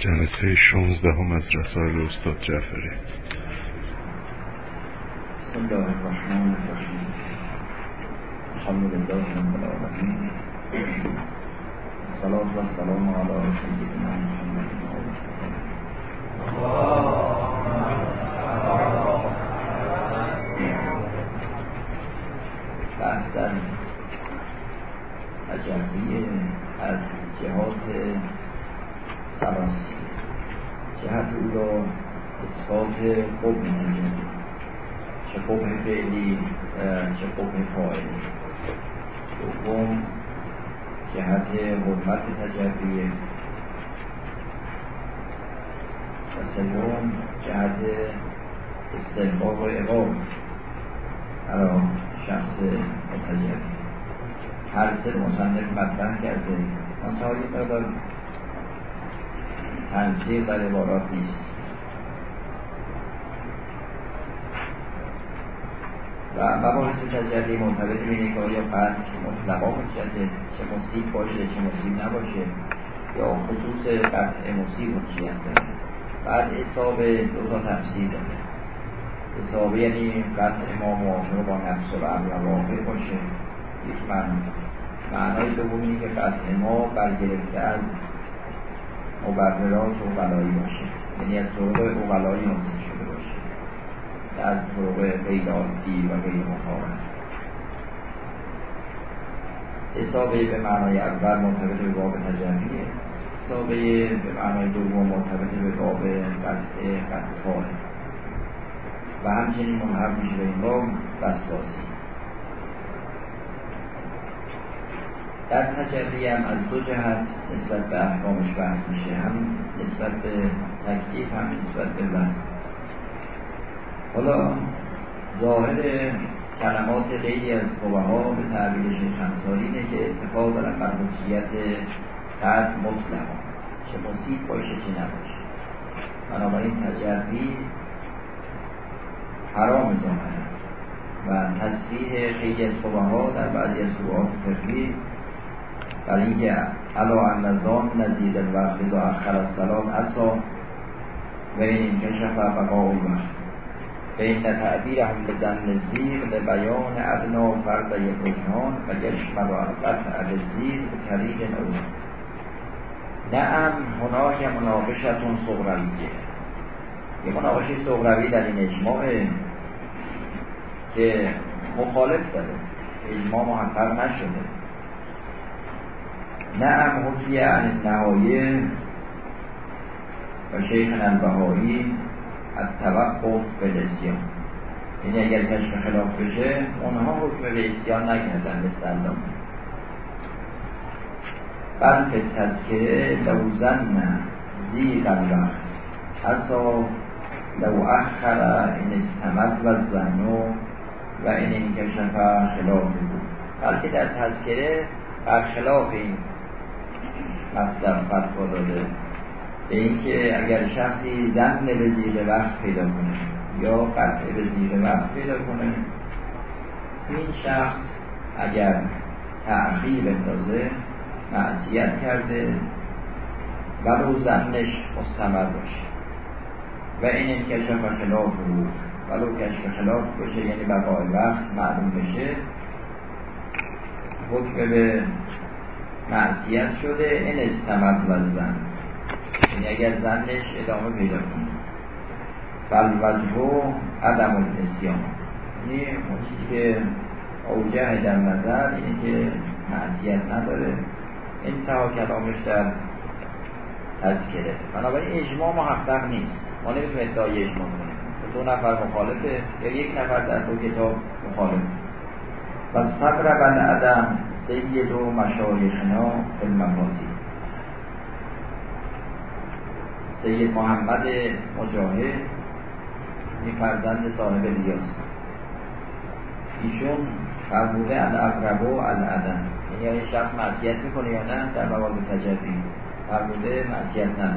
جلسه شانزدهم از رسائل استاد جعفری. بسم الله الرحمن الرحیم. الحمد لله رب العالمین. الصلاة والسلام على سیدنا محمد. بحثا تجربی از جهات سراسی جهت او را اثبات قبل نجمی چه قبه فعلی چه قبه فاعلی. دوم جهت حرمت تجربیه و سوم جهت استحقاق و اقام برای شخص متجربی هر سه مصنف مطرح کرده. منتها یک تنظیر در عبارات نیست. و مباحث تجلی مرتبط اینه که آیا قطع مطلقا حجته چه مصیب باشه چه مصیب نباشه یا خصوص قطع مصیب حجیت داره بعد حساب دو تا تفسیر داره. حسابه یعنی قطع ما موافق با نفس و امر واقع باشه. یک معنی. معنای دومی که قطع ما برگرفته از مبررات و بلایی باشه. یعنی از طرق اوغلایی حاصل شده باشه. از طرق غیر عادی و غیر مطابق حسابه به معنای اول مرتبط به باب تجربیه حسابه به معنای دوم مرتبط به باب قطع قطع و همچنین منحب میشه به این باب وسواسی در تجلی هم از دو جهت نسبت به احکامش بحث میشه. هم نسبت به تکلیف هم نسبت به بحث حالا ظاهر کلمات لیلی از ها به تعبیر شیخ اینه که اتفاق دارن بر حجیت قد مطلقا. چه مصیب باشه چه نباشه. بنابراین تجربی حرام ظاهره. و تصریح خیلی از ها در بعضی از فروعات فقهی برای اینکه علا النظام نزید الوقت اذا اخر السلام اصلا و این کشف بقاء الوقت بین تعبیر هم به زن زیر به بیان ادنا فرد رجحان و یشمل قطع زیر به طریق نو نعم هناک مناقشتون صغرویه. یه مناقشه صغروی در این اجماع که مخالف داره. اجماع محقق نشده. نعم حکیه عن نهایه و شیخ البهایی التوقف به الاسیان یعنی اگر کشف خلاف بشه اونها حکم به اسیان نکردن به سلام. بلکه تذکره لو زن زی الوقت. حسا لو اخر این استمد و زنو و این این کشف خلاف بود. بلکه در تذکره برخلاف این مطلب فتوا داده به اینکه اگر شخصی زن به زیر وقت پیدا کنه یا قطعه به زیر وقت پیدا کنه این شخص اگر تأخیر بندازه معصیت کرده ولو زنش مستمر باشه و این انکشف خلاف رو ولو کشف خلاف باشه یعنی بقای وقت معلوم بشه حکم به معصیت شده این استمد زن. یعنی اگر زنش ادامه پیدا کنه. فالوجه عدم الاسیان. یعنی اون که اوجه در نظر اینه که معصیت نداره. انتها کلامش در تذکره. بنابراین اجماع محقق نیست. ما نمی‌تونیم ادعای اجماع کنیم. دو نفر مخالفه. یا یک نفر در دو کتاب مخالف و صبر بل عدم سید و مشایخنا المفاتی سید محمد مجاهد این فرزند صاحب لیاس ایشون فرموده الاقرب و العدم یعنی شخص معصیت می‌کنه یا نه؟ در موارد تجدی. فرموده معصیت نه.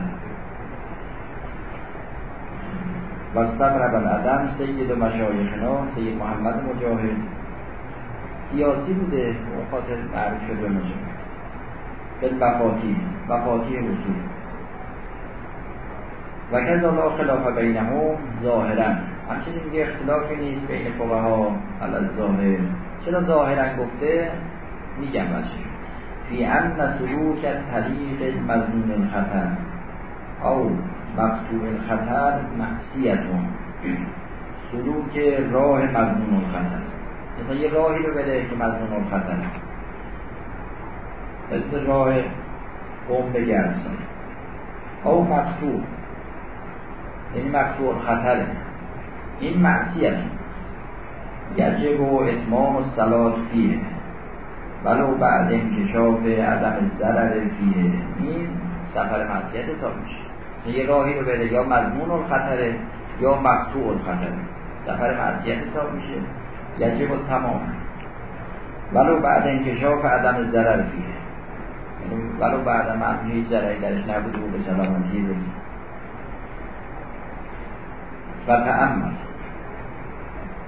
و صبر بالعدم سید و مشایخنا سید محمد مجاهد. سیاسی بوده خاطر معروف شده به وفاتی وفاتی رسول و کذا لا خلاف بینهم ظاهرا. همچنین دیگه اختلافی نیست بین فقها علی ظاهر چرا ظاهرا گفته؟ میگم بچه فی ان سلوک طریق مزنون الخطر. او مقطوع الخطر معصیتون سلوک راه مزنون الخطر. مثلا یه راهی رو بده که مزنون الخطر مثل راه قوم بگرسن او مقطوع یعنی مقطوع خطره. این معصیت. یجب و اتمام و سلات فیه. ولو بعد انکشاف عدم ضرر فیه. این سفر معصیت حساب میشه. یه راهی رو بره یا مضمون الخطره یا مقطوع الخطره. سفر معصیت حساب میشه. یجب و تمام. ولو بعد انکشاف عدم ضرر فیه. یعنی ولو بعد من هیچ ضرری درش نبود و به سلامتی رسید و تعمل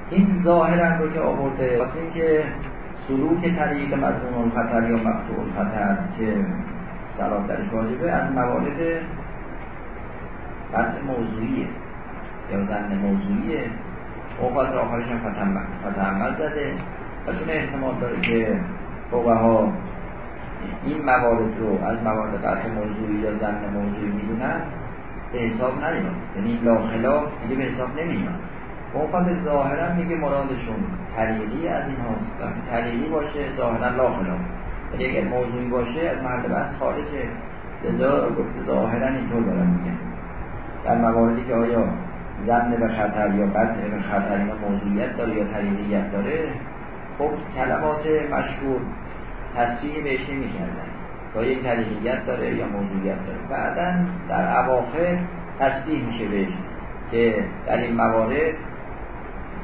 این ظاهرا رو که آورده وقتی اینکه سلوک طریق مضمون الخطر یا مقطوع الخطر که سلام درش واجبه از موارد بحث موضوعیه یا زن موضوعیه. اوقات آخرش هم فتحمل زده. و چون احتمال داره که ها این موارد رو از موارد قطع موضوعی یا زن موضوعی می‌دونن به حساب نمیاد یعنی لا خلاف دیگه به حساب نمیاد. اوقات ظاهرا میگه مرادشون طریقی از این هاست وقتی طریقی باشه ظاهرا لا خلاف. یعنی اگر موضوعی باشه از محل بحث خارجه. لذا گفته ظاهرا اینطور دارن میگن. در مواردی که آیا زن به خطر یا قطع به خطر اینا موضوعیت داره یا طریقیت داره خب کلمات مشهور تصریح بهش نمی‌کردن. تا یک طریقیت داره یا موضوعیت داره. بعدا در اواخر تصریح میشه بهش که در این موارد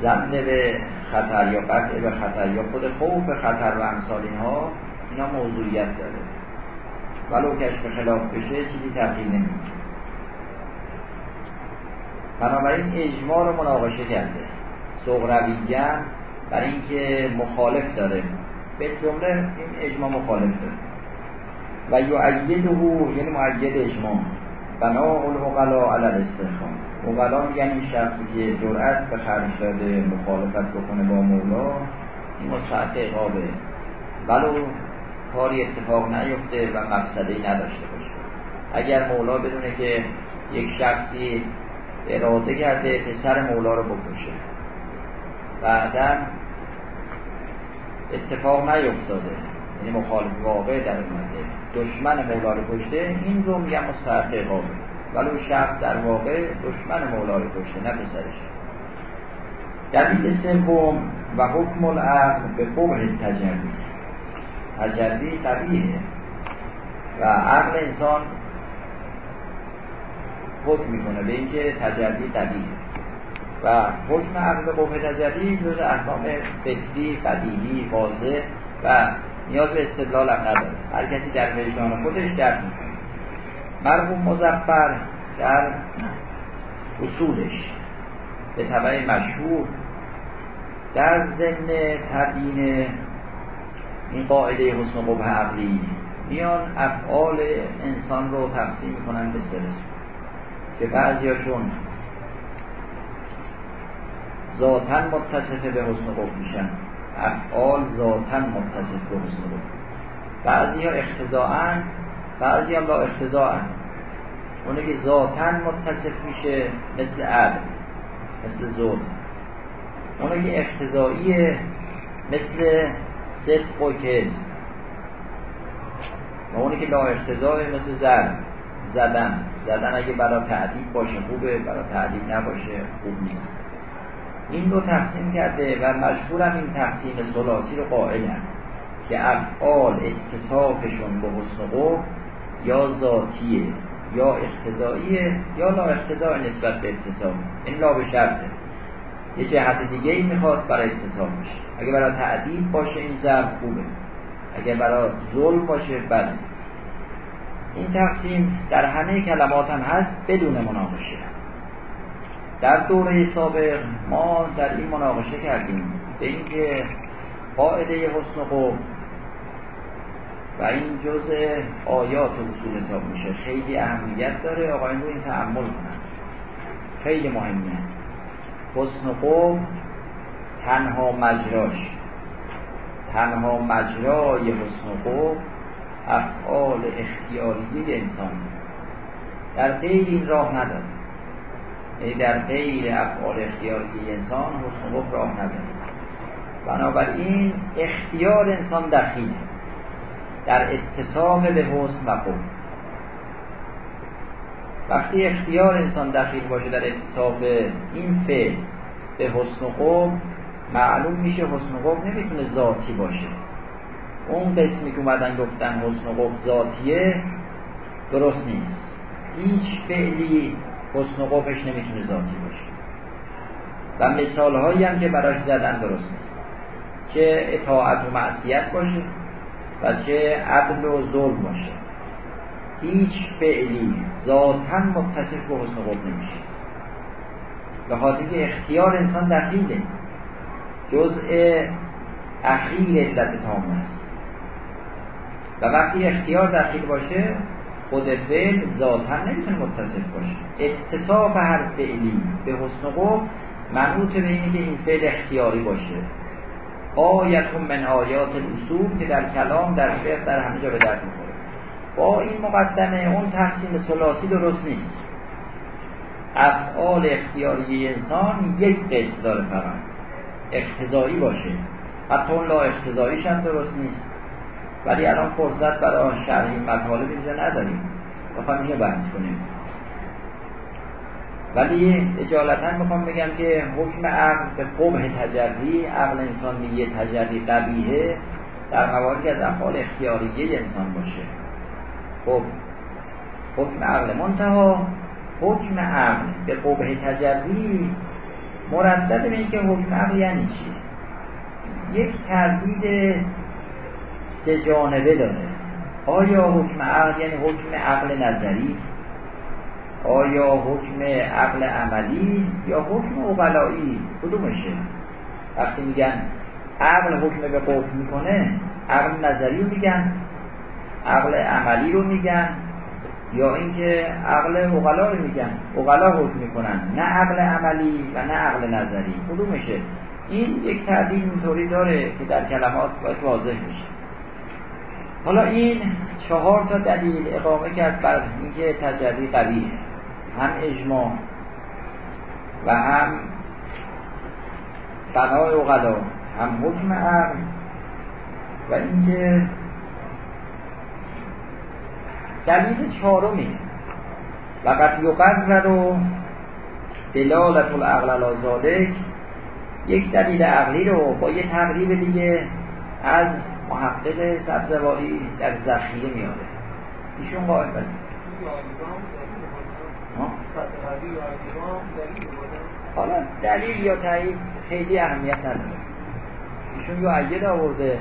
زمن به خطر یا قطع به خطر یا خود خوف خطر و امثال اینها اینا موضوعیت داره. ولو کشف خلاف بشه چیزی تغییر نمی‌کنه. بنابراین اجماع رو مناقشه کرده. سغرویه برای اینکه مخالف داره. به جمله این اجماع مخالف داره. و یعیده یعنی معید اجماع. بنا العقلا علی الاستخام عقلا میگن این شخصی که جرأت به خرج داده مخالفت بکنه با مولا این مستحق اقابه ولو کاری اتفاق نیفته و مقصده نداشته باشه. اگر مولا بدونه که یک شخصی اراده کرده پسر مولا رو بکشه. بعدا اتفاق نیفتاده. یعنی مخالف واقع در اومده. دشمن مولا رو کشته این رو میگم مستحق اقابه ولو شخص در واقع دشمن مولا رو کشته نه پسرش. دلیل سوم و حکم العقل به قبح تجربی تجربی طبیعه و عقل انسان حکم می‌کنه به اینکه تجلی طبیعه و حکم عقل قبح تجلی جز احکام فکری بدیهی واضح و نیاز به استدلال هم نداره. هر کسی در وجدان خودش درک می‌کنه مرحوم مزفر در اصولش به طبع مشهور در ضمن تبیین این قاعده حسن قبه عقلی میان افعال انسان رو تقسیم می‌کنن به سه که بعضیاشون ذاتا متصفه به حسن قبه میشن. افعال ذاتا متصف به حسن قبه بعضی ها اختزاعن بعضی هم لا اختزاعن اونه که ذاتا متصف میشه مثل عدل مثل ظلم. اونه که اختزاعیه مثل صدق و و اونه که لا اختزاعه مثل زر زدن. زدن اگه برای تعدیب باشه خوبه برای تعدیب نباشه خوب نیست. این رو تقسیم کرده و مشهورم این تقسیم سلاسی رو قائلن که افعال اتصافشون به حسن یا ذاتیه یا اقتضاییه یا لا اقتضاء نسبت به اتصاف. این لا به شرطه یه جهت دیگه ای می‌خواد برای اتصاف بشه. اگه برای تعدیب باشه این ضرب خوبه. اگه برای ظلم باشه بده این تقسیم در همه کلمات هم هست بدون مناقشه. در دوره سابق ما در این مناقشه کردیم. به اینکه قاعده حسن خوب و این جزء آیات اصول حساب میشه. خیلی اهمیت داره. آقایون رو این تعمل کنن. خیلی مهمه. حسن و تنها مجراش. تنها مجرای حسن و افعال اختیاریه انسان. در غیر این راه نداره. یعنی در غیر افعال اختیاریه انسان حسن راه نداره. بنابراین اختیار انسان دخیله. در اتصاف به حسن و خوب وقتی اختیار انسان دخیل باشه در اتصاف این فعل به حسن و خوب معلوم میشه حسن و خوب نمی‌تونه ذاتی باشه. اون قسمی که اومدن گفتن حسن و خوب ذاتیه درست نیست. هیچ فعلی حسن و خوبش نمی‌تونه ذاتی باشه. و مثال هایی هم که براش زدن درست نیست. چه اطاعت و معصیت باشه و چه عدل و ظلم باشه. هیچ فعلی ذاتا متصف به حسن قب نمیشه. به خاطر اختیار انسان دخیله. جزء اخیر علت تام است. و وقتی اختیار دخیل باشه خود فعل ذاتا نمی‌تونه متصف باشه. اتصاف هر فعلی به حسن قب منوط به اینه که این فعل اختیاری باشه. آیت من آیات الاصول که در کلام در فقه در همه جا به درد می‌خوره. با این مقدمه اون تقسیم سلاسی درست نیست. افعال اختیاری انسان یک قسم داره فقط. اختزایی باشه. حتی اون لا اختزاییش هم درست نیست. ولی الان فرصت برای شرح این مطالب اینجا نداریم. بخوام اینو بحث کنیم. ولی اجالتا می‌خوام بگم که حکم عقل به قبه تجری عقل انسان میگه تجری قبیه در مواردی از افعال اختیاریه انسان باشه. خب حکم عقل منتها حکم عقل به قبه تجری مرتب به اینکه حکم عقل یعنی چی؟ یک تردید سه جانبه داره آیا حکم عقل یعنی حکم عقل نظری؟ آیا حکم عقل عملی یا حکم اقلایی کدومشه؟ وقتی میگن عقل حکم به قفل می‌کنه عقل نظری رو میگن عقل عملی رو میگن یا اینکه عقل اقلا رو میگن. اقلا حکم می‌کنن. نه عقل عملی و نه عقل نظری. کدومشه؟ این یک تعدیل اینطوری داره که در کلمات باید واضح میشه حالا این چهار تا دلیل اقامه کرد بر اینکه تجلی قویه. هم اجماع و هم بنای اقلا هم حکم عقل و اینکه دلیل چهارمی وقت یقرر رو دلالت العقل علی یک دلیل عقلی رو با یه تقریب دیگه از محقق سبزواری در ذخیره میاره ایشون قائل حالا دلیل یا تایید خیلی اهمیت نداره. ایشون یا عید آورده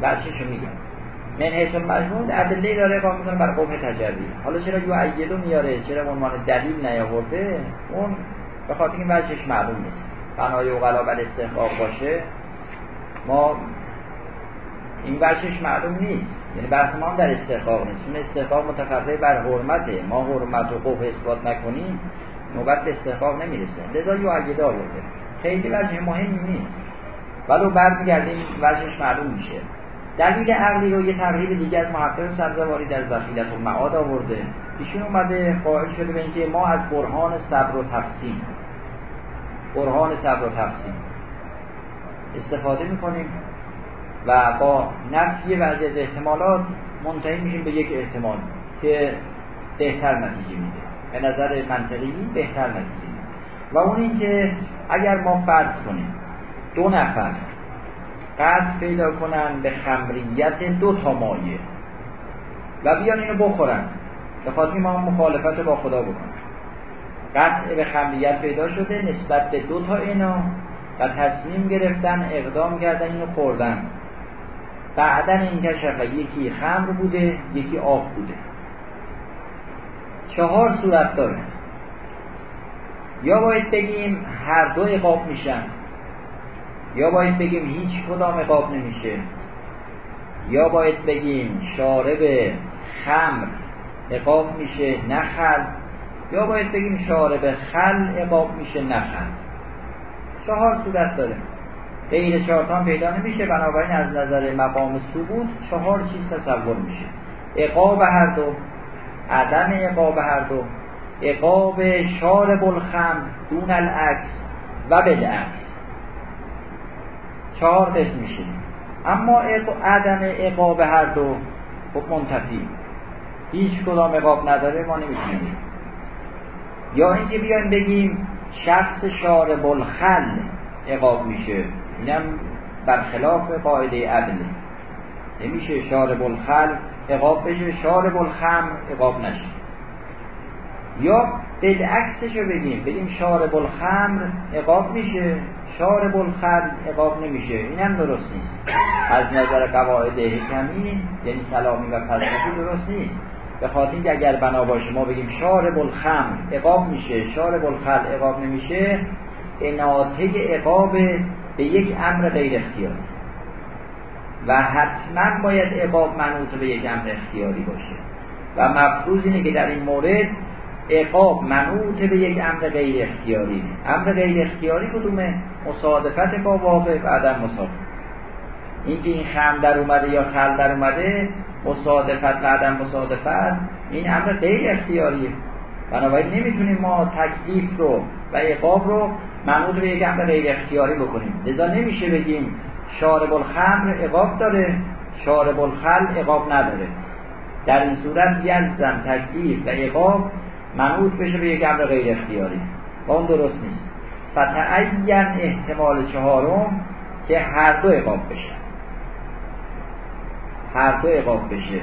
برشش میگم من حیث المجموع ادله داره کار می‌کنه بر قوم تجربی حالا چرا یو عیدو میاره؟ چرا عنوان دلیل نیاورده؟ اون به خاطر این وجهش معلوم نیست. بنای اوغلا بر استحقاق باشه ما این وجهش معلوم نیست. یعنی بحث ما هم در استحقاق نیست. چون استحقاق متفرع بر حرمته. ما حرمت و قوه اثبات نکنیم نوبت به استحقاق نمی‌رسه. لذا یو عیده آورده خیلی وجه مهمی نیست. ولو برمیگردیم وجهش معلوم میشه. دلیل عقلی رو یه تغییر دیگه از محقق سبزواری در ذخیرت و معاد آورده. ایشون اومده قائل شده به اینکه ما از برهان صبر و تقسیم برهان صبر و تقسیم استفاده می‌کنیم. و با نفی بعضی از احتمالات منتهی میشیم به یک احتمال که بهتر نتیجه میده. به نظر منطقی بهتر نتیجه میده. و اون اینکه اگر ما فرض کنیم دو نفر قطع پیدا کنن به خمریت دو تا مایه و بیان اینو بخورن به خاطر ما مخالفت با خدا بکنن قطع به خمریت پیدا شده نسبت به دو تا اینا و تصمیم گرفتن اقدام کردن اینو خوردن. بعدا این کشف یکی خمر بوده یکی آب بوده. چهار صورت داره. یا باید بگیم هر دو اقاب میشن یا باید بگیم هیچ کدام اقاب نمیشه یا باید بگیم شارب خمر اقاب میشه نخل یا باید بگیم شارب خل اقاب میشه نخل چهار صورت داره. غیر چهارتان پیدا نمیشه بنابراین از نظر مقام ثبوت چهار چیز تصور میشه. اقاب هر دو عدم اقاب هر دو اقاب شارب الخم دون العکس و بالعکس. چهار قسم میشه. اما عدم اقاب هر دو خب منتفی هیچ کدام اقاب نداره ما نمی‌تونیم یا اینکه بیایم بگیم شخص شارب الخل اقاب میشه. اینم برخلاف قاعده عدل. نمیشه شارب الخل اقاب بشه شارب الخم اقاب نشه. یا بالعکسش رو بگیم بگیم شارب الخمر اقاب میشه شارب الخل اقاب نمیشه. این هم درست نیست. از نظر قواعد حکمی یعنی کلامی و فلسفی درست نیست. به خاطر اینکه اگر بنا باشه ما بگیم شارب الخمر اقاب میشه شارب الخل اقاب نمیشه اناته اقاب به یک امر غیر اختیاری. و حتما باید اقاب منوط به یک امر اختیاری باشه. و مفروض اینه که در این مورد اقاب منوط به یک امر غیر اختیاری. امر غیر اختیاری کدومه مصادفت با واقع و عدم مصادفت. اینکه این خم در اومده یا خل در اومده مصادفت و عدم مصادفت این امر غیر اختیاریه. بنابراین نمی‌تونیم ما تکلیف رو و اقاب رو منوط به یک امر غیر اختیاری بکنیم. لذا نمیشه بگیم شارب الخمر اقاب داره شارب الخل اقاب نداره. در این صورت یلزم تکلیف و اقاب منوط بشه به یک امر غیر اختیاری. و اون درست نیست. فتعین احتمال چهارم که هر دو اقاب بشه. هر دو اقاب بشه.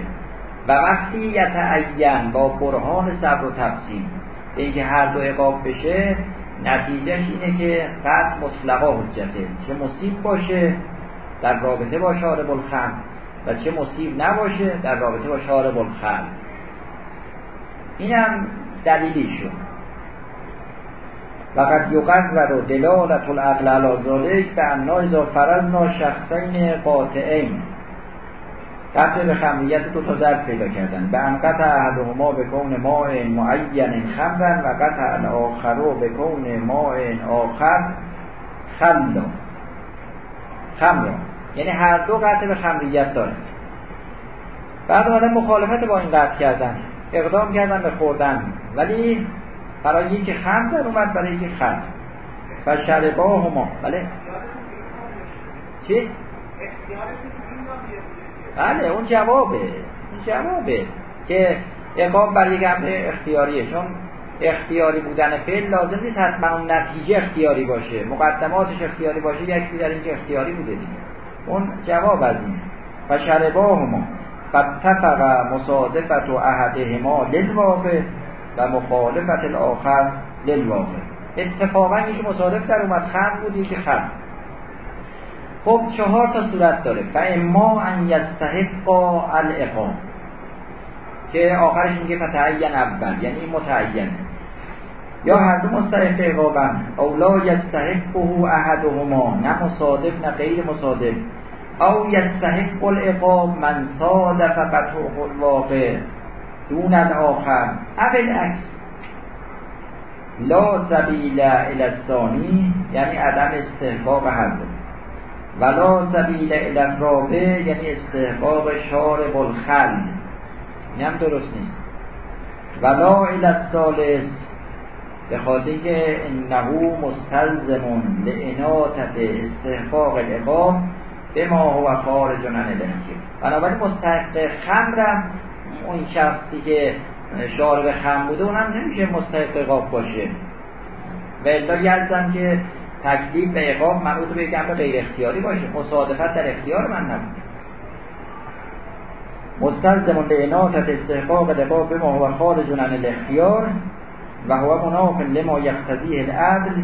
و وقتی یتعین با برهان صبر و تفصیل به اینکه هر دو اقاب بشه نتیجهش اینه که قد مطلقا حجته. چه مصیب باشه در رابطه با شارب الخم و چه مصیب نباشه در رابطه با شارب الخم اینم دلیلی شد و قد یقرر دلالت العقل علی ذلک به انا اذا فرضنا شخصین قاطعین. قطع به خمریت دو تا ظرف پیدا کردن. به ان قطع احدهما به کون ماء معین خمرن و قطع الاخر به کون ماء آخر خلا خمرا یعنی هر دو قطع به خمریت داره بعد اومدن مخالفت با این قطع کردن. اقدام کردن به خوردن. ولی برای یکی خم در اومد برای یکی خم و شربا هما بله چی؟ بله اون جوابه. اون جوابه که اقام برای یک امر اختیاریه چون اختیاری بودن فعل لازم نیست حتما اون نتیجه اختیاری باشه. مقدماتش اختیاری باشه یکی در اینکه اختیاری بوده دیگه. اون جواب از این. و شرباهما فاتفق مصادفت و احدهما للواقع و مخالفت الاخر للواقع. اتفاقا یکی مصادف در اومد خم بود یکی خم خب چهار تا صورت داره. و اما ان یستحق الاقام که آخرش میگه فتعین اول یعنی این متعینه یا هر دو مستحق اقابن او لا یستحقه احدهما. نه مصادف نه غیر مصادف او یستحق الاقام من صادف فتحه الواقع دون الاخر او العکس لا سبیل الى یعنی عدم استحقاق هر دو. ولا سبیل الرابع یعنی استحقاق شارب الخل این هم درست نیست. ولا الثالث به خاطر که انه مستلزم لعناتت استحقاق العقاب به ما هو خارج عن بنابراین مستحق خمرم اون شخصی که شارب خم بوده اونم نمیشه مستحق عقاب باشه. و الا یلزم که تکلیف به اقام منوط به یک امر غیر اختیاری باشه. مصادفت در اختیار من نبود. مستلزم لعناتت استحقاق لقاب بما هو خارج عن الاختیار و هو مناف لما یقتضیه العدل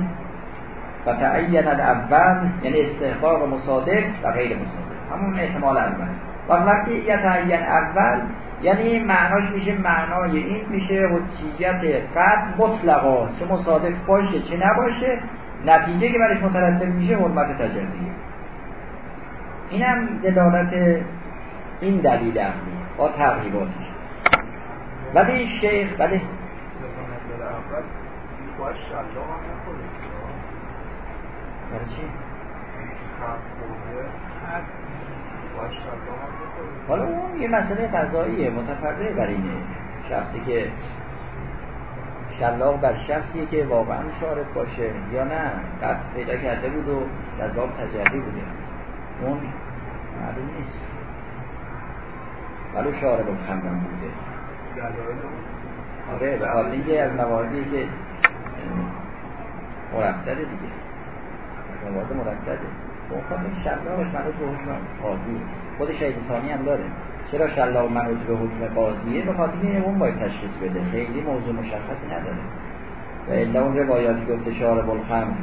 و تعین الاول یعنی استحقاق مصادف و غیر مصادف. همون احتمال اول. و وقتی یتعین اول یعنی معناش میشه معنای این میشه حجیت قد مطلقا. چه مصادف باشه چه نباشه نتیجه که برش مترتب میشه حرمت تجردیه اینم دلالت این دلیل عقلی با تقریباتش ولی شیخ نخوره حالا اون یه مسئله قضاییه متفرعه بر اینه. شخصی که شلاق بر شخصیه که واقعا شارب باشه. یا نه؟ قد پیدا کرده بود و باب تجربی بوده. اون معلوم نیست. ولو شارب خمرم بوده. آره به حال اینکه از مواردی که مرتده دیگه. از موارد مرتده اون خاطر شلاقش منوط به حکم قاضی خود شهید ثانی هم داره. چرا شلاق منوط به حکم قاضیه؟ به خاطر اینکه اون باید تشخیص بده. خیلی موضوع مشخصی نداره. و الا اون روایاتی گفته شارب الخمر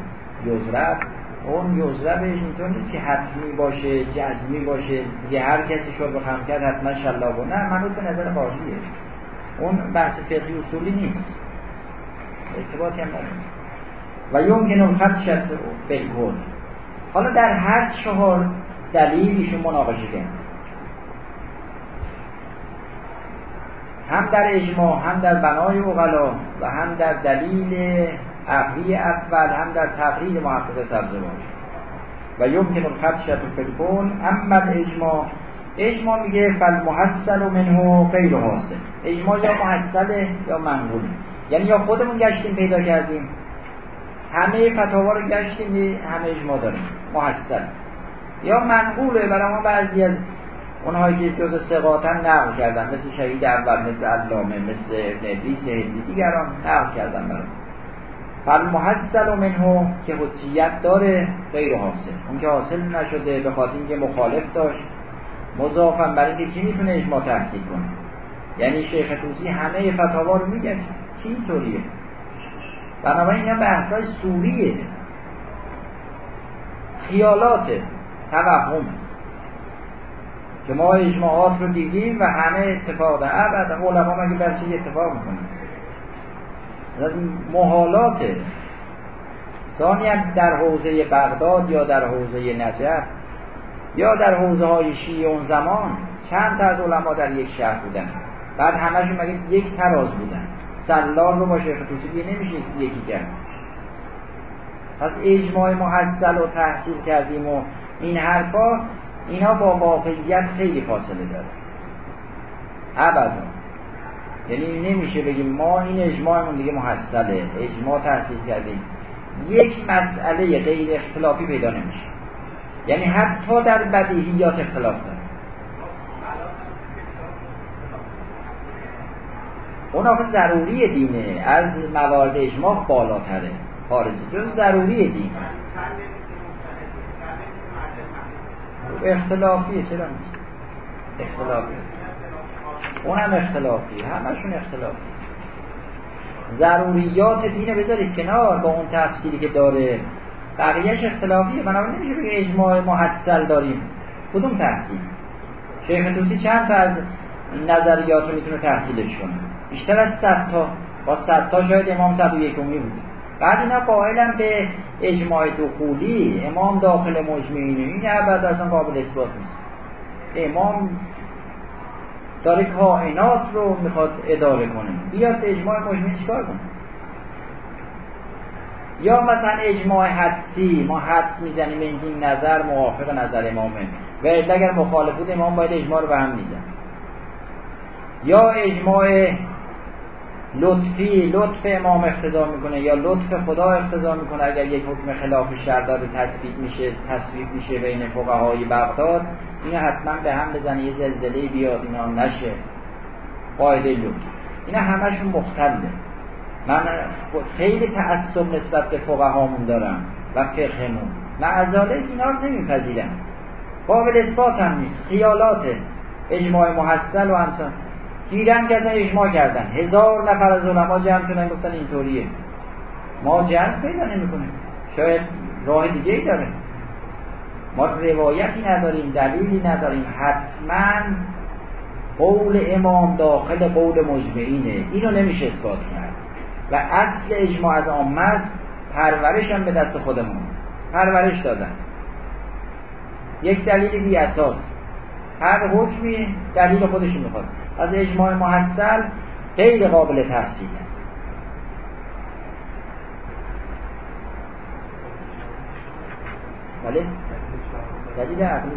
یزرب اون یزربش اینطور نیست که حتمی باشه جزمی باشه. دیگه هر کسی شرب خمر کرد حتما شلاق نه. منوط به نظر قاضیه. اون بحث فقهی اصولی نیست. ارتباطی هم نداره. و یمکن الخط شد بالکل حالا در هر چهار دلیل ایشون مناقشه کرد هم در اجماع هم در بنای اغلا و هم در دلیل عقلی اول هم در تقریر محقق سبزوار و یمکن شد بالکل اما اجماع اجماع میگه فالمحصل منه غیر حاصل. اجماع یا محصله یا منقوله یعنی یا خودمون گشتیم پیدا کردیم. همه فتاوا رو گشتیم همه اجماع داریم. محصل. یا منقوله برای ما بعضی از اونهایی که جز سقاطن نقل کردن مثل شهید اول مثل علامه مثل ابن هندی دیگران نقل کردن برای. فالمحصل منه که حجیت داره غیر حاصل. اون که حاصل نشده به خاطر اینکه مخالف داشت. مضافم برای اینکه کی می‌تونه اجماع تحصیل کنه؟ یعنی شیخ توسی همه فتاوا رو میگه کی اینطوریه؟ بنابراین اینا بحثای سوریه. خیالات توهم. که ما اجماعات رو دیدیم و همه اتفاق ده ابدا علما مگه بر چی اتفاق می‌کنن محالاته ثانیا در حوزه بغداد یا در حوزه نجف یا در حوزه های شیعه اون زمان چند تا از علما در یک شهر بودن. بعد همشون مگه یک تراز بودن. سلال رو با شیخ توسی نمیشه یکی کرد. پس اجماع محصل و تحصیل کردیم و این حرفا اینا با واقعیت خیلی فاصله داره. ابدا. یعنی نمیشه بگیم ما این اجماعمون دیگه محصله. اجماع تحصیل کردیم. یک مسئله غیر اختلافی پیدا نمیشه. یعنی حتی در بدیهیات اختلاف داره. اون آخه ضروری دینه. از موارد اجماع بالاتره. خارجی. ضروری دینه. اختلافیه چرا نیست. اختلافی. اونم اختلافی. همشون اختلافی. ضروریات دین بذارید کنار با اون تفسیری که داره. بقیهش اختلافیه. بنابراین نمیشه بگه اجماع محصل داریم. کدوم تحصیل شیخ توسی چند تا از نظریات رو می‌تونه تحصیلش کنه؟ بیشتر از صد تا. با صد تا شاید امام صد و یکمی بوده بعد اینا قائلن به اجماع دخولی امام داخل مجمعینه این عبد اصلا قابل اثبات نیست. امام داره کائنات رو می‌خواد اداره کنه. بیاد اجماع مجمعین چیکار کنه؟ یا مثلا اجماع حدسی ما حدس می‌زنیم این نظر موافق نظر امامه. و اگر مخالف بود امام باید اجماع رو به هم میزن یا اجماع لطفی لطف امام اقتضا می‌کنه یا لطف خدا اقتضا می‌کنه اگر یک حکم خلاف شر داره تصویب میشه تصویب میشه بین فقهای بغداد اینو حتما به هم بزنه یه زلزله بیاد اینا نشه. قاعده لطف. اینا همشون مختله. من خیلی تعصب نسبت به فقهامون دارم و فقهمون. معذاله اینا رو نمیپذیرم. قابل اثبات هم نیست. خیالات اجماع محصل و همسان. گیرن که اجماع کردن. هزار نفر از علما جمع شدن گفتن اینطوریه. ما جمع پیدا نمی‌کنیم. شاید راه دیگه ای داره. ما روایتی نداریم دلیلی نداریم. حتما قول امام داخل قول مجمعینه. اینو نمیشه اثبات کرد. و اصل اجماع از عامه است پرورش هم به دست خودمون. پرورش دادن. یک دلیل بی اساس هر حکمی دلیل خودش می‌خواد. از اجماع محصل غیر قابل تحصیل بله؟ دلیل عقلی.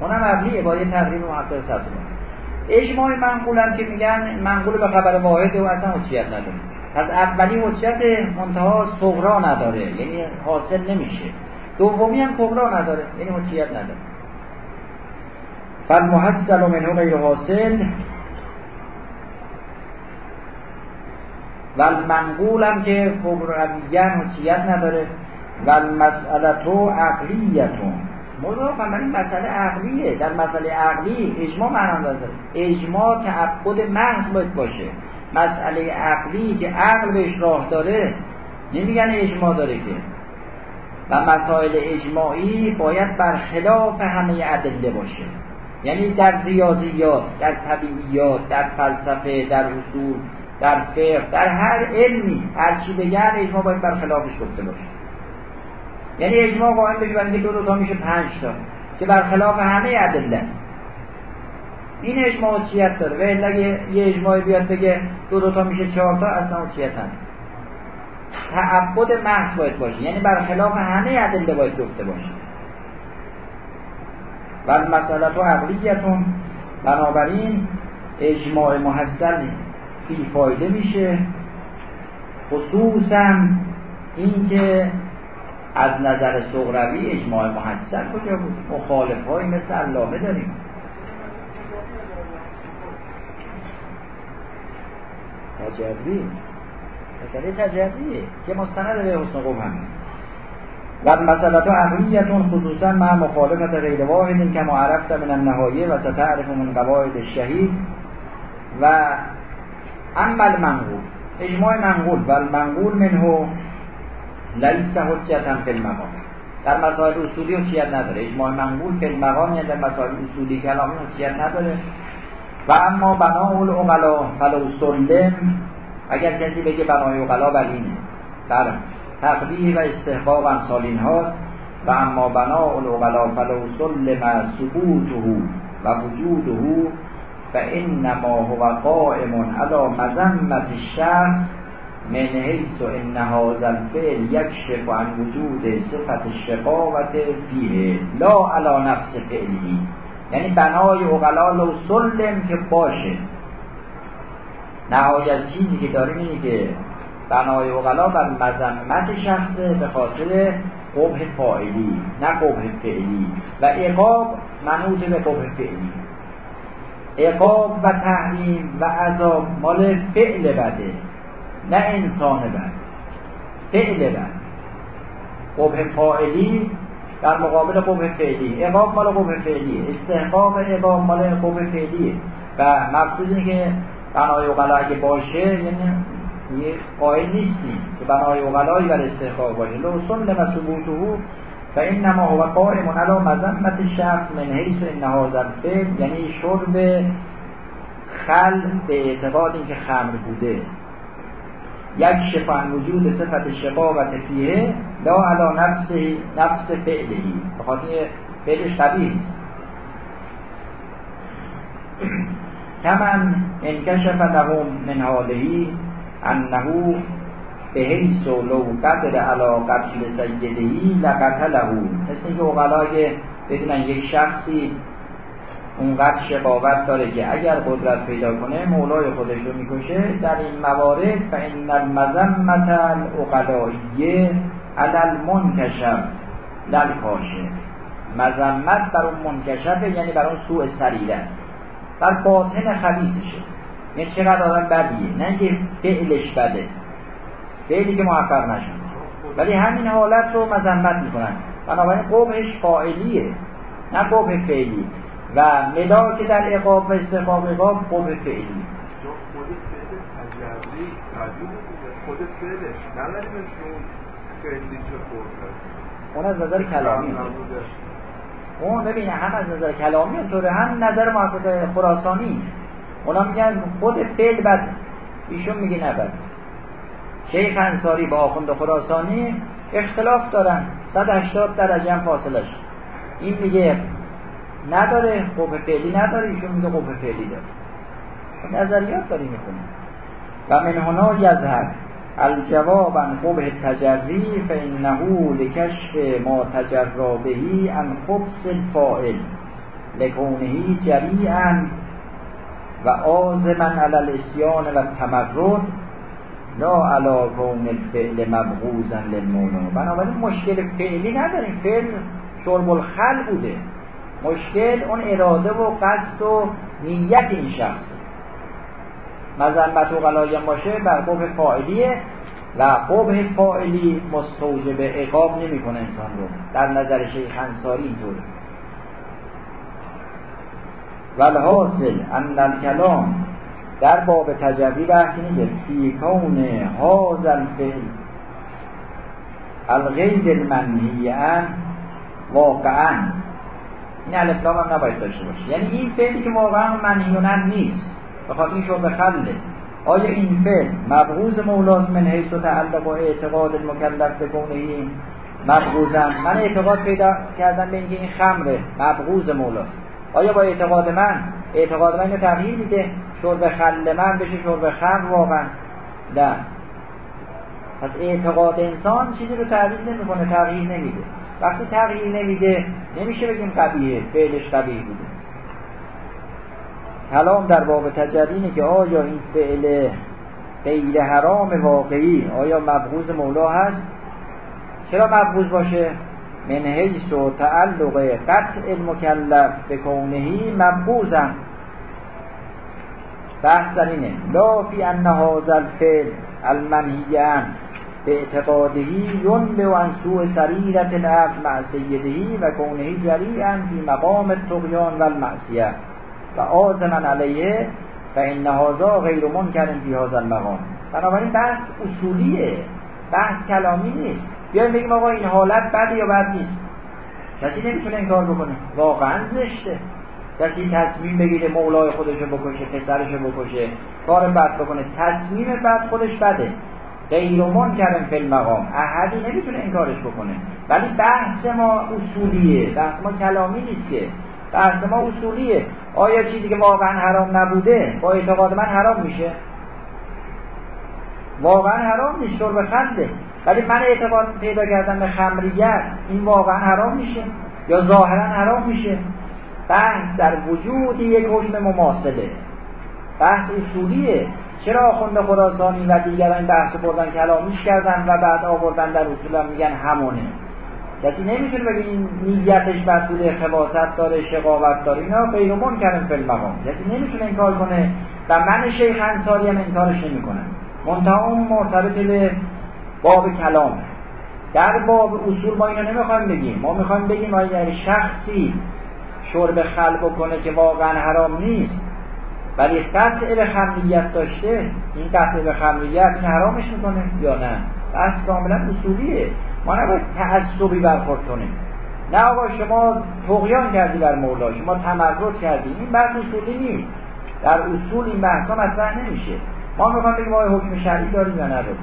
اونم عقلیه با یه تقریب محقق ثبت اجماع منقول هم که میگن منقول به خبر واحده و اصلا حجیت نداره. پس اولی حجیت منتها صغرا نداره یعنی حاصل نمیشه. دومی هم کبرا نداره یعنی حجیت نداره. فالمحصل منه غیر حاصل. و المنقول هم که کبرویان حجیت نداره. و المسئله تو عقلیتون مضاف این مسئله عقلیه. در مسئله عقلی اجماع معنا داره اجماع تعبد محض باید باشه. مسئله عقلی که عقل بهش راه داره نمیگن اجماع داره که. و مسائل اجماعی باید برخلاف همه ادله باشه. یعنی در ریاضیات در طبیعیات در فلسفه در اصول در فقه در هر علمی هر چی بگن اجماع باید برخلافش گفته باشه. یعنی اجماع قائم بشه برای دو دو تا میشه پنج تا که برخلاف همه ادله. است این اجماع چیت داره؟ و اگه یه اجماعی بیاد بگه دو تا میشه چهار تا اصلا چیت هست تعبد محض باید باشه. یعنی برخلاف همه ادله باید گفته باشه. و مسئله تو عقلیتون. بنابراین اجماع محصل فی فایده میشه. خصوصا اینکه از نظر سغروی اجماع محصل کجا بود؟ مخالف های مثل علامه داریم. تجربی. مسئله تجربیه. که مستند به حسن قوم هم و مسئله عقلیتون خصوصا مع مخالفت غیر واحد که معرفت من النهایه و ستعرف من قواعد الشهید. و اما المنقول اجماع منقول و المنقول منه لیس حجة فی المقام. در مسائل اصولی حجیت نداره. اجماع منقول فی المقام یعنی در مسائل اصولی کلامی حجیت نداره. و اما بناء العقلاء فلو سلم. اگر کسی بگه بنای عقلا بر اینه. در تقبیح و استحقاق امثال این هاست و اما بناء العقلاء فلو سلم ثبوته و وجوده فانما هو قائم على مذمت الشخص من حیث ان هذا الفعل یکشف عن وجود صفت الشقاوت فیه لا علی نفس فعلی یعنی بنای اقلال و سلم که باشه. نهایت چیزی که داریم اینه که بنای اقلا بر مذمت شخصه به خاطر قبه فاعلی نه قبه فعلی. و اقاب منوط به قبه فعلی. اقاب و تحریم و عذاب مال فعل بده نه انسان بد. فعل بد. قبه فاعلی در مقابل قبه فعلی. اقاب مال قبه فعلی استحقاق اقاب مال قبه فعلیه. و مقصود اینه که بنای اقلا اگه باشه یعنی یه قائل نیستیم که بنای اقلایی بر استحقاق باشه. لو سن و ثبوته فانما هو قائم علی مذمت شخص من حیث هذا الفعل یعنی شرب خل به اعتقاد اینکه خمر بوده. یک شفان وجود صفت شقاوت فیه لا علا نفس نفس فعلی به خاطر فعلش طبیعی است کمن انکشف لهم من حالهی انه به حیث لو قدر علا قتل سیدهی لقتله مثل اینکه اقلای بدونن یک شخصی اونقدر شقاوت داره که اگر قدرت پیدا کنه مولای خودش رو می‌کشه در این موارد فان المذمت الاقلائیه علی المنکشف للکاشه مذمت بر اون منکشفه یعنی بر اون سوء سریره بر باطن خبیثشه یعنی چقدر آدم بدیه. نه که فعلش بده. فعلی که محقق نشد. ولی همین حالت رو مذمت می‌کنن. بنابراین قومش فاعلیه نه قوم فعلی. و ملاک در اقاب و استقاب اقاب قوم فعلی. خود فعلش اون از نظر کلامی. اون ببینه هم از نظر کلامی اونطوره هم نظر محقق خراسانی. اونا میگن خود فعل بد ایشون میگه نه بد. شیخ انصاری با آخوند خراسانی اختلاف دارن. 180 درجه هم فاصلش. این میگه نداره قوه فعلی نداره ایشون میگه قوه فعلی داره. نظریات داری می‌کنه و من هنا یظهر الجواب عن قبح التجری فانه لکشف ما تجرا بهی عن خبث الفائل لکونه جریعا و آزما علی الاسیان و تمرد لا علا کون الفعل مبغوزا للمولا بنابراین مشکل فعلی نداریم. فعل شرب الخل بوده. مشکل اون اراده و قصد و نیت این شخص. مذمت و غلایم باشه بر قبح فاعلیه و قبح فاعلی مستوجب عقاب نمی‌کنه انسان رو. در نظر شیخ انصاری اینطوره. والحاصل ان الکلام در باب تجربی بحث اینه که فی کون هاز الفعل. الغیر المنهی واقعا. این الفلام هم نباید داشته باشه. یعنی این فعلی که واقعا منهیونن نیست. بخواد این شو بخله آیا این فعل مبغوز مولاست من حیث و تعلق و اعتقاد المکلف به این مبغوزم من اعتقاد پیدا کردم به اینکه این خمره مبغوز مولاست. آیا با اعتقاد من؟ اعتقاد من تغییر میده. شرب خل من بشه شرب خمر واقعا. نه. پس اعتقاد انسان چیزی رو تغییر نمی‌کنه تغییر نمیده. وقتی تغییر نمیده نمیشه بگیم قبیه فعلش قبیه بوده. کلام در باب تجرینه که آیا این فعل غیر حرام واقعی آیا مبغوز مولا هست؟ چرا مبغوز باشه؟ من حیث و تعلق قطع المکلف به کونهی مبغوزن. بحث در اینه. لا فی ان هذا الفعل المنهیان به اعتقادهی ینبه و انسوع سریرت العبد مع سیدهی و کونهی جریعا فی مقام التقیان و المعصیه. و آزمن علیه و این هازا غیر منکر فی هذا المقام. بنابراین بحث اصولیه. بحث کلامی نیست. بیایم بگیم آقا این حالت بده یا بد نیست؟ کسی نمی‌تونه این کار بکنه. واقعا زشته. کسی تصمیم بگیره مولای خودشو بکشه پسرشو بکشه کار بد بکنه. تصمیم بد خودش بده. غیر کردن فی المقام. احدی نمی‌تونه این کارش بکنه. ولی بحث ما اصولیه. بحث ما کلامی نیست که. بحث ما اصولیه. آیا چیزی که واقعا حرام نبوده با اعتقاد من حرام میشه؟ واقعا حرام نیست. شرب خنده. ولی من اعتقاد پیدا کردم به خمریت این واقعا حرام میشه یا ظاهرا حرام میشه. بحث در وجود یک حکم مماثله. بحث اصولیه. چرا آخوند خراسانی و دیگران بحث بردن کلامیش کردن و بعد آوردن در اصول میگن همونه؟ کسی نمی‌تونه بگه این نیتش بوده خباست داره شقاوت داره. اینا غیر کردن فی المقام. کسی نمی‌تونه این کار کنه و من شیخ انصاری هم انکارش نمی‌کنم منتها اون مرتبط به باب کلام. در باب اصول ما اینو نمی‌خوایم بگیم. ما می‌خوایم بگیم آیا شخصی شرب خل بکنه که واقعا حرام نیست ولی قطع به خمریت داشته این قطع به خمریت این حرامش می‌کنه یا نه؟ بس کاملا اصولیه. ما نباید تعصبی برخورد کنیم. نه آقا شما تقیان کردی بر مولا شما تمرد کردی. این بحث اصولی نیست. در اصول این بحثا مطرح نمیشه. ما می‌خوام بگیم آیا حکم شرعی داریم یا نداریم.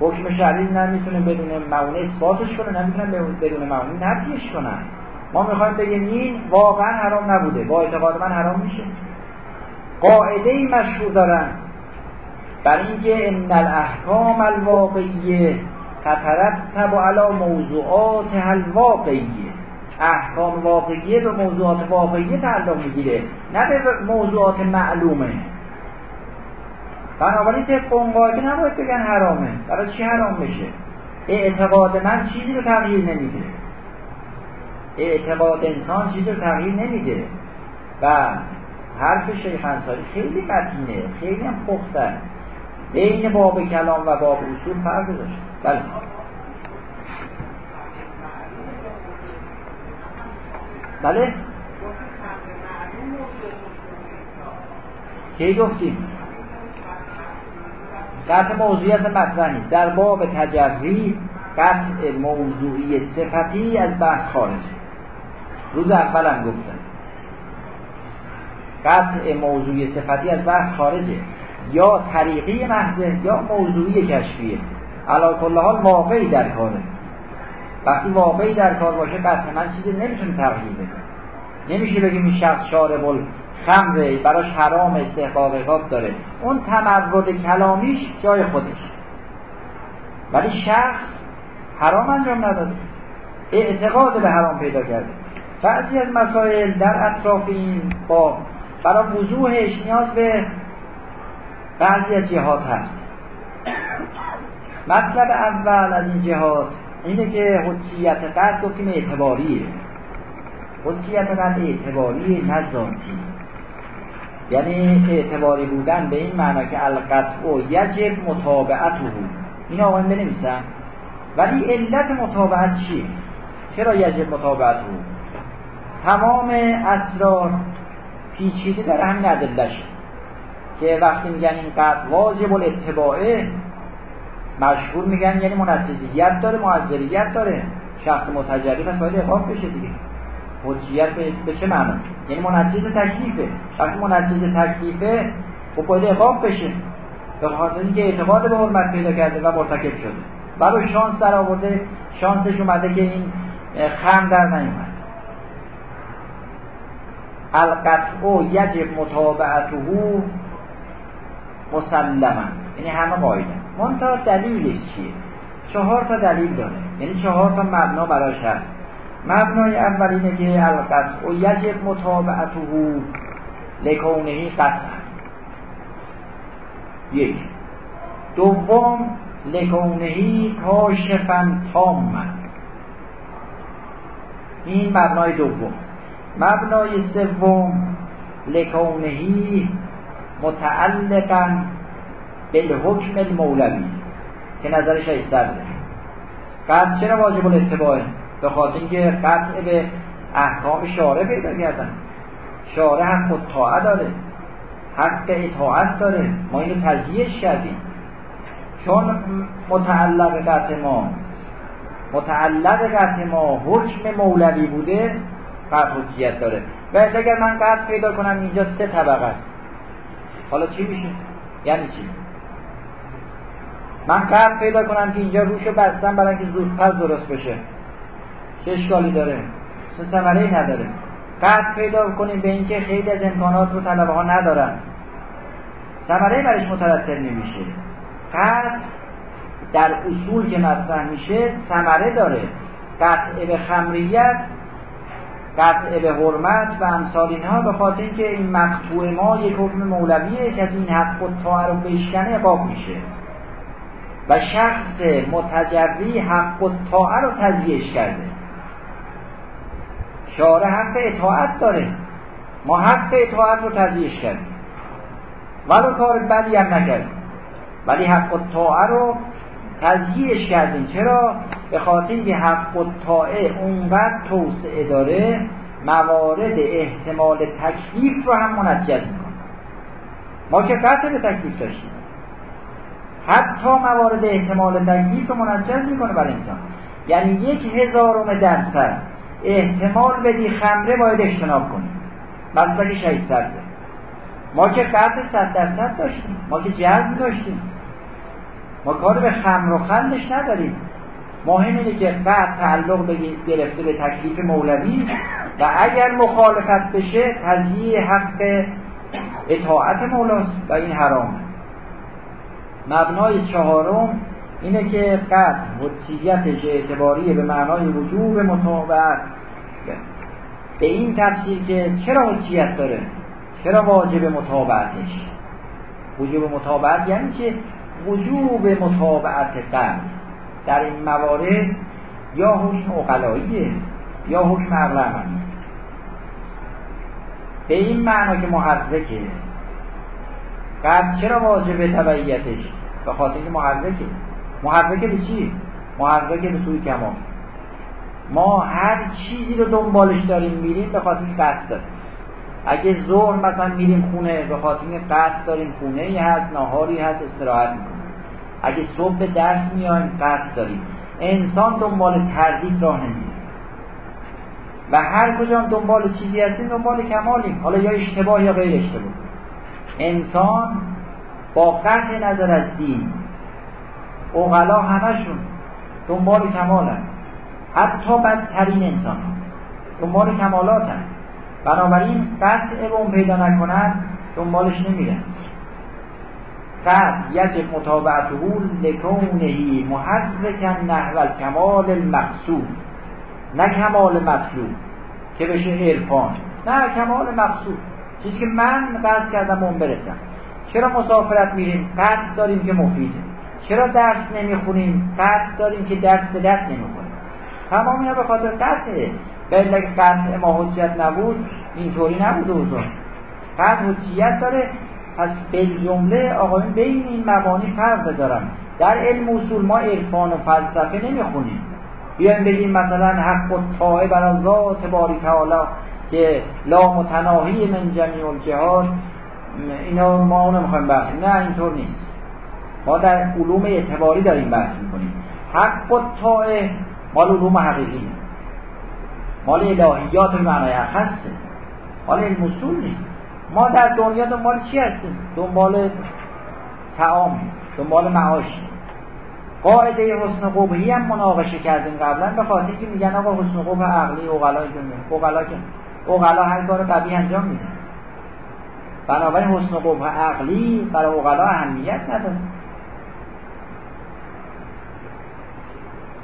حکم شرعی نمی‌تونه بدون معونه اثباتش کنه نمی‌تونه بدون معونه نفیش کنن ما می‌خوایم بگیم این واقعا حرام نبوده. با اعتقاد من حرام میشه. قاعده ای مشهور دارن. برای اینکه ان الاحکام الواقعیه تترتب علی موضوعات الواقعیه. احکام واقعیه به موضوعات واقعیه تعلق می‌گیره نه به موضوعات معلومه. بنابراین طبق اون قاعده نباید بگن حرامه. برای چی حرام بشه؟ اعتقاد من چیزی رو تغییر نمیده. اعتقاد انسان چیزی رو تغییر نمیده. و حرف شیخ انصاری خیلی متینه خیلی هم پخته بین باب کلام و باب اصول فرق داشت. بله. بله؟ کی گفتیم قطع موضوعیت مطرح نیست. در باب تجری قطع موضوعی صفتی از بحث خارج. روز اولم گفتم. قطع موضوعی صفتی از بحث خارجه یا طریقی محضه یا موضوعی کشفیه. علا کل واقعی در کاره. وقتی واقعی در کار باشه قطع من چیزی نمی‌تونه تغییر بده. نمیشه بگیم این شخص شارب خمره براش حرام استحقاق داره. اون تمرد کلامیش جای خودش. ولی شخص حرام انجام نداده. اعتقاد به حرام پیدا کرده. بعضی از مسائل در اطراف این با برای وضوحش نیاز به بعضی از جهات هست. مطلب اول از این جهات اینه که حجیت قد گفتیم اعتباریه. حجیت قد اعتباری نه ذاتی. یعنی اعتباری بودن به این معنا که القطع یجب مطابعته. این آقایون بنویسن. ولی علت مطابعت چیه؟ چرا یجب مطابعته؟ تمام اسرار پیچیده در همین ادلش که وقتی میگن این قطع واجب الاتباعه مشهور میگن یعنی منجزیت داره معذریت داره. شخص متجری پس باید اقام بشه دیگه. حجیت به چه معنی؟ یعنی منجز تکلیفه. وقتی منجز تکلیفه خب باید اقام بشه. به خاطر اینکه اعتقاد به حرمت پیدا کرده و مرتکب شده. برای شانس در آورده شانسش اومده که این خم در نیومد. القطع یجب مطابعته مسلما. یعنی همه قاعده. منتها دلیلش چیه؟ چهار تا دلیل داره. یعنی چهار تا مبنا براش هست. مبنای اول اینه که القطع یجب مطابعته لکونهی قطعا یک. دوم لکونهی کاشفا تاما این مبنای دوم. مبنای سوم لکونهی متعلقا بالحکم المولوی که نظرش ایستر قطع چرا واجب الاتباعه به خاطر اینکه قطع به احکام شارع پیدا کردن. شارع حق طاعه داره. حق اطاعت داره. ما اینو تجزیهش کردیم. چون متعلق قطع ما متعلق قطع ما حکم مولوی بوده قطع حجیت داره. و اگر من قطع پیدا کنم اینجا سه طبقه است. حالا چی میشه؟ یعنی چی؟ من قطع پیدا کنم که اینجا روشو بستم برای اینکه زودتر درست بشه. چه اشکالی داره؟ چه ثمره نداره؟ قطع پیدا کنیم به اینکه خیلی از امکانات رو طلبه ها ندارن. ثمره برش مترتب نمیشه. قطع در اصول که مطرح میشه ثمره داره. قطع به خمریت قطع به حرمت و امثال اینها به خاطر اینکه این مقطوع ما یک حکم مولویه که از این حق و رو بشکنه میشه. و شخص متجری حق و رو تضییش کرده. شارع حق اطاعت داره. ما حق اطاعت رو تضییش کردیم. ولو کار بدی هم نکردیم. ولی حق الطاعه رو تضییعش کردیم. چرا؟ به خاطر اینکه حق الطاعه اونقدر توسعه داره موارد احتمال تکلیف رو هم منجز می‌کنه. ما که قطع به تکلیف داشتیم. حتی موارد احتمال تکلیف رو منجز می‌کنه بر انسان. یعنی یک هزارم درصد احتمال بدی خمره باید اجتناب که شهید سرده ما که قطع صد درصد داشتیم. ما که جذب داشتیم. ما کار به خمر و خندش نداریم. مهم اینه که قطع تعلق گرفته به تکلیف مولوی و اگر مخالفت بشه تضییع حق اطاعت مولاست و این حرام مبنای چهارم اینه که قطع حجیتش اعتباری به معنای وجوب مطابقت به این تفسیر که چرا حجیت داره؟ چرا واجب مطابعتش؟ وجوب مطابعت یعنی چه؟ وجوب مطابعت قلب. در این موارد یا حکم اقلاییه یا حکم عقل به این معنا که محرکه. قلب چرا واجب تبعیتش؟ به خاطر محرکه. محرکه به چی؟ محرکه به سوی کمال ما هر چیزی رو دنبالش داریم میریم به خاطر قصد داریم. اگه ظهر مثلا میریم خونه به خاطر قصد داریم خونه ای هست ناهاری هست استراحت می‌کنیم. اگه صبح به درس میایم قصد داریم. انسان دنبال تردید راه نمیره و هر کجا دنبال چیزی هستیم دنبال کمالیم. حالا یا اشتباه یا غیر اشتباه. انسان با قطع نظر از دین اغلا همشون دنبال کمال حتی بدترین انسان دنبال کمالات هست بنابراین قطع اون پیدا نکنن دنبالش نمیرن. قد یجب متابعته لکونهی محرکن نحو کمال المقصود. نه کمال مطلوب که بشه عرفان. نه کمال مقصود. چیزی که من قصد کردم اون برسم. چرا مسافرت میریم؟ قصد داریم که مفیده. چرا درس نمی‌خونیم؟ قصد داریم که درس به درس نمی‌خونیم. تمام اینا به خاطر قصده بله اگه قطع ما حجت نبود اینطوری نبود اوضاع قطع حجیت داره. پس جمله آقایون بین این مبانی فرق بذارم در علم اصول ما عرفان و فلسفه نمی‌خونیم. بیایم بگیم مثلا حق و طاعه بر ذات باری تعالی که لا متناهی من جمیع الجهاد. اینا ما نمی‌خوایم بحث نه اینطور نیست. ما در علوم اعتباری داریم بحث می‌کنیم. حق و طاعه مال علوم حقیقی. مال الهیات به معنای اخصه مال علم اصول نیست. ما در دنیا دنبال چی هستیم؟ دنبال تعام دنبال معاش. قاعده حسن قبحی هم مناقشه کردیم قبلا به خاطر که میگن آقا حسن قبح عقلی اوغلا که اوغلا که اوغلا هر کار قبیح انجام میده. بنابراین حسن قبح عقلی برای اوغلا اهمیت نداره.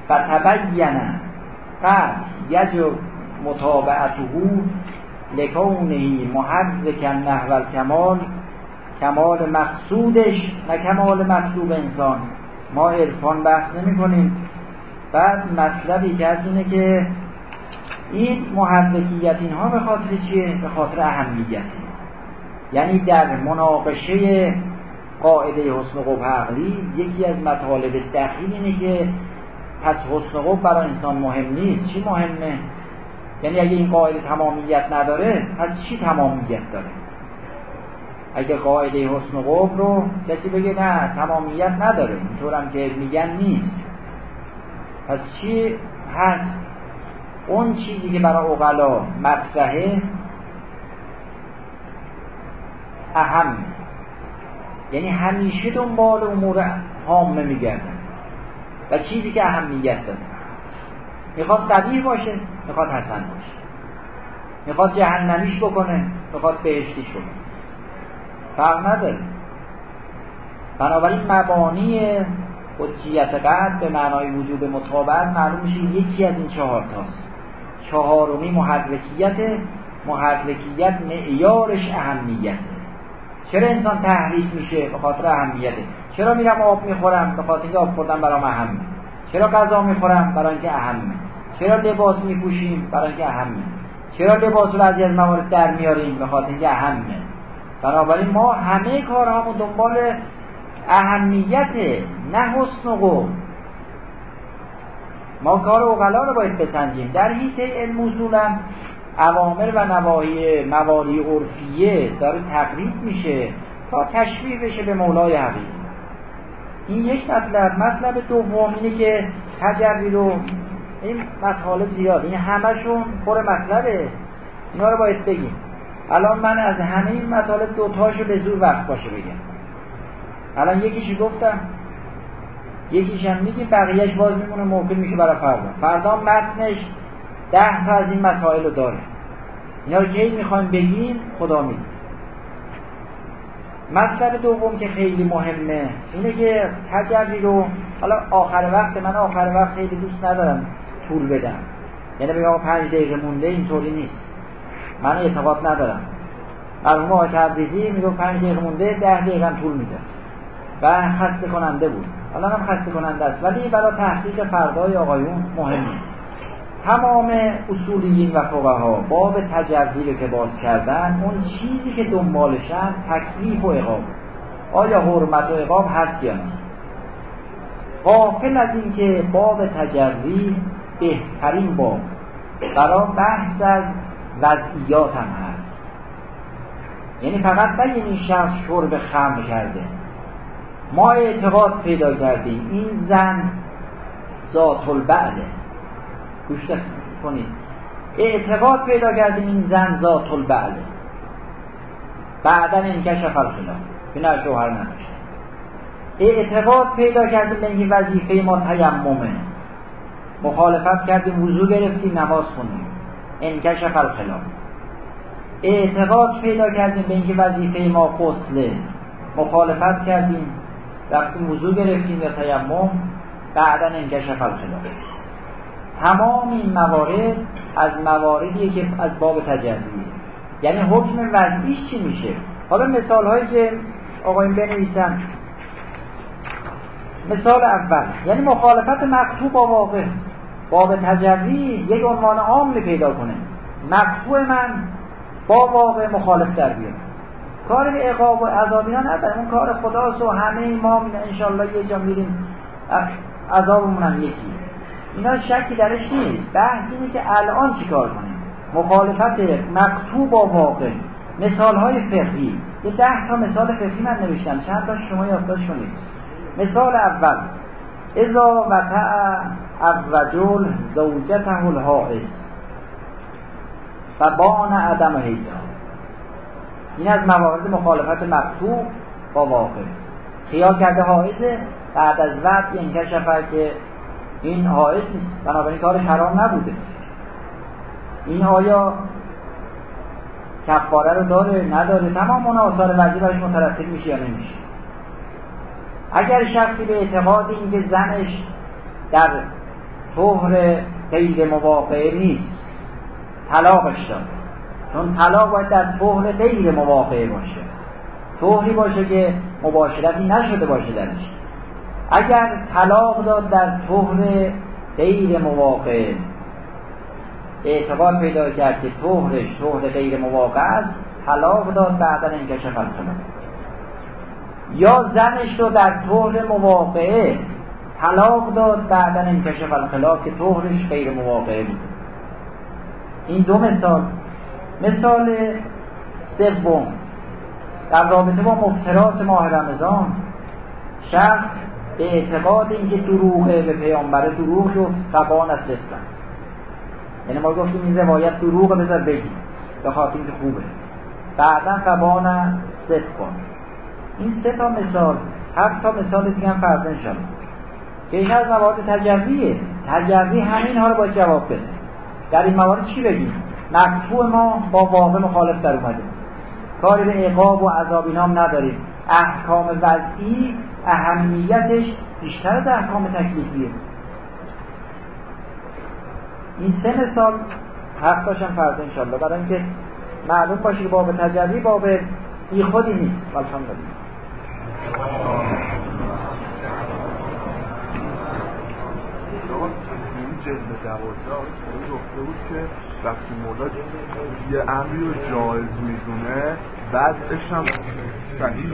فتبین قد یجب متابعته لکونه محرک نحو کمال کمال مقصودش نه کمال مطلوب انسان. ما عرفان بحث نمی کنیم بعد مطلبی که از اینه که این محرکیت اینها به خاطر چیه؟ به خاطر اهمیت. یعنی در مناقشه قاعده حسن عقلی یکی از مطالب دخیل اینه که پس حسن قبح برای انسان مهم نیست. چی مهمه؟ یعنی اگه این قاعده تمامیت نداره پس چی تمامیت داره؟ اگه قاعده حسن قبح رو کسی بگه نه تمامیت نداره. اینطورم که میگن نیست. پس چی هست؟ اون چیزی که برای اقلا مطرحه اهم. یعنی همیشه دنبال امور هامه میگردن. و چیزی که اهمیت داره. می‌خواد قبیح باشه می‌خواد حسن باشه. می‌خواد جهنمیش بکنه می‌خواد بهشتیش بکنه. فرق نداره. بنابراین مبانی حجیت قد به معنای وجود مطابقت معلوم میشه یکی از این چهار تاست. چهارمی محرکیت محرکیت معیارش اهمیته. چرا انسان تحریک میشه به خاطر اهمیته؟ چرا میرم آب می‌خورم به خاطر اینکه آب خوردن برام اهمه چرا غذا می‌خورم برای اینکه اهمه چرا لباس میپوشیم برای اینکه اهمه چرا لباس رو از موارد در میاریم به خاطر اینکه اهمه بنابراین ما همه کارهامون دنبال اهمیت نه حسن و ما کار اوغلا رو باید بسنجیم. در حیطه علم اوامر و نواهی موالی عرفیه داره تقریب میشه تا تشبیه بشه به مولای حقیقی. این یک مطلب. مطلب دوم اینه که تجربی رو این مطالب زیاد. این همشون پر مطلبه. اینا رو باید بگیم. الان من از همه این مطالب دوتاشو به زور وقت باشه بگم. الان یکیشی گفتم. یکیش هم میگیم بقیهش باز میمونه ممکن میشه برای فردا. فردا متنش ده تا از این مسائل رو داره. اینا رو که می‌خوایم بگیم خدا میگه مطلب دوم که خیلی مهمه اینه که تجربی رو حالا آخر وقت من آخر وقت خیلی دوست ندارم طول بدم. یعنی بگم پنج دقیقه مونده اینطوری نیست. من اعتقاد ندارم. مرحوم آقای تبریزی میگو پنج دقیقه مونده ده دقیقه طول می‌داد و خسته کننده بود. حالا هم خسته کننده است. ولی برای تحقیق فردای آقایون مهمه. تمام اصولیین و فقها باب رو که باز کردن اون چیزی که دنبالشن تکلیف و اقاب آیا حرمت و اقاب هست یا نیست؟ غافل از اینکه باب تجربی بهترین باب. برای بحث از وضعیات هم هست. یعنی فقط بگیم این شخص شرب خم کرده. ما اعتقاد پیدا کردیم این زن ذات البعله گوش کنید. اعتقاد پیدا کردیم این زن ذات البعله بعدا این کشف الخلاف. نه شوهر نداشته اعتقاد پیدا کردیم به اینکه وظیفه ما تیممه. مخالفت کردیم وضو گرفتیم نماز خونیم انکشف الخلاف. اعتقاد پیدا کردیم به اینکه وظیفه ما غسله مخالفت کردیم وقتی موضوع گرفتیم یا تیمم بعدا انکشف الخلاف. تمام این موارد از مواردیه که از باب تجربیه یعنی حکم وضعیش چی میشه؟ حالا مثال هایی که آقایون بنویسن. مثال اول یعنی مخالفت مکتوب با واقع. باب تجربی یک عنوان عام پیدا کنه. مقطوع من با واقع مخالف در بیاد. کار به اقاب و عذابینا نداره اون کار خداست و همه ما انشالله یه جا میریم. عذابمون هم یکی. اینا شکی درش نیست. بحث اینه که الان چیکار کنیم؟ مخالفت مکتوب با واقع. مثال های فقهی. یه ده تا مثال فقهی من نوشتم. چند تا شما یادداشت کنید. مثال اول. اذا وطع الرجل زوجته الحائز و بان عدم حیزا این از موارد مخالفت مکتوب با واقع. خیال کرده حائزه بعد از وقت انکشفه که این حائز نیست. بنابراین کارش حرام نبوده. این آیا کفاره رو داره نداره تمام اون آثار وجه برش مترتب میشه یا نمیشه؟ اگر شخصی به اعتقاد اینکه زنش در طهر غیر مواقعه نیست طلاقش داد چون طلاق باید در طهر غیر مواقعه باشه. طهری باشه که مباشرتی نشده باشه درش. اگر طلاق داد در طهر غیر مواقع. اعتقاد پیدا کرد که طهرش طهر غیر مواقع است طلاق داد بعدا انکشف الخلاف یا زنش رو در طهر مواقعه طلاق داد بعدا انکشف الخلاف که طهرش غیر مواقعه بود. این دو مثال. مثال سوم. در رابطه با مفترات ماه رمضان شخص به اعتقاد اینکه دروغه به پیامبر دروغ رو فقان از صدقن یعنی ما گفتیم این روایت دروغه بذار بگی به خاطر اینکه خوبه. بعدا فقان صدق کن. این سه تا مثال هفت تا مثال دیگه هم فردا انشاءالله که این از موارد تجربیه تجربی همین ها رو باید جواب بده. در این موارد چی بگیم؟ مقطوع ما با واقع مخالف در اومده. کاری به عقاب و عذاب اینام نداریم. احکام وضعی اهمیتش بیشتر از احکام تکلیفیه. این سه مثال داشتم فردا انشالله برای اینکه معلوم باشه که باب تجربی باب بی خودی نیست. الحمدلله جلد دوازده گفته بود که وقتی مولا یه امری رو جایز می‌دونه بعدش هم صحیح